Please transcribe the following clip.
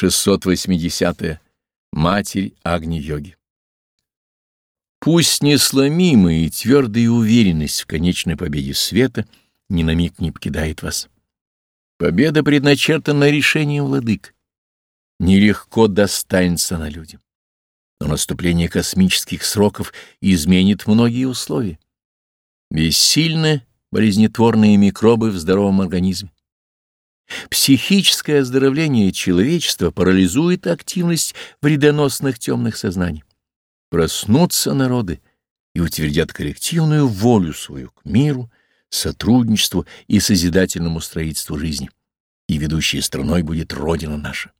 680. -е. Матерь Агни-йоги. Пусть несломимая и твердая уверенность в конечной победе света ни на миг не покидает вас. Победа предначертана решением владык. Нелегко достанется на людям. Но наступление космических сроков изменит многие условия. Бессильны болезнетворные микробы в здоровом организме. Психическое оздоровление человечества парализует активность вредоносных темных сознаний. Проснутся народы и утвердят коллективную волю свою к миру, сотрудничеству и созидательному строительству жизни. И ведущей страной будет Родина наша.